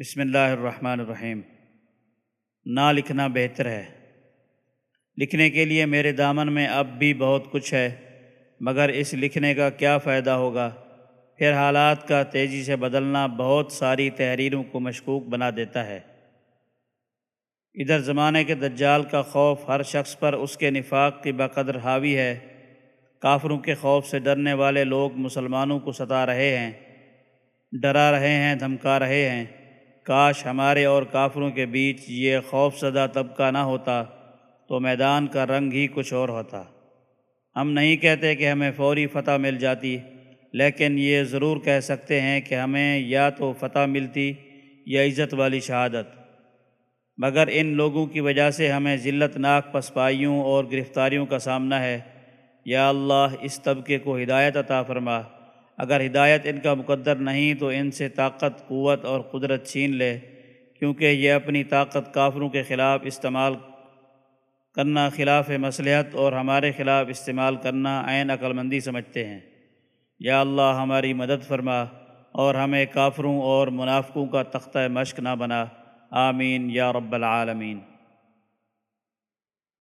بسم اللہ الرحمن الرحیم۔ نہ لکھنا بہتر ہے۔ لکھنے کے لیے میرے دامن میں اب بھی بہت کچھ ہے، مگر اس لکھنے کا کیا فائدہ ہوگا؟ پھر حالات کا تیزی سے بدلنا بہت ساری تحریروں کو مشکوک بنا دیتا ہے۔ ادھر زمانے کے دجال کا خوف ہر شخص پر اس کے نفاق کی بقدر حاوی ہے۔ کافروں کے خوف سے ڈرنے والے لوگ مسلمانوں کو ستا رہے ہیں، ڈرا رہے ہیں، دھمکا رہے ہیں۔ کاش ہمارے اور کافروں کے بیچ یہ خوف زدہ طبقہ نہ ہوتا تو میدان کا رنگ ہی کچھ اور ہوتا۔ ہم نہیں کہتے کہ ہمیں فوری فتح مل جاتی، لیکن یہ ضرور کہہ سکتے ہیں کہ ہمیں یا تو فتح ملتی یا عزت والی شہادت۔ مگر ان لوگوں کی وجہ سے ہمیں ذلت ناک پسپائیوں اور گرفتاریوں کا سامنا ہے۔ یا اللہ اس طبقے کو ہدایت عطا فرما۔ اگر ہدایت ان کا مقدر نہیں تو ان سے طاقت، قوت اور قدرت چھین لے، کیونکہ یہ اپنی طاقت کافروں کے خلاف استعمال کرنا خلاف مصلحت اور ہمارے خلاف استعمال کرنا عین عقلمندی سمجھتے ہیں۔ یا اللہ ہماری مدد فرما اور ہمیں کافروں اور منافقوں کا تختہ مشق نہ بنا۔ آمین یا رب العالمین۔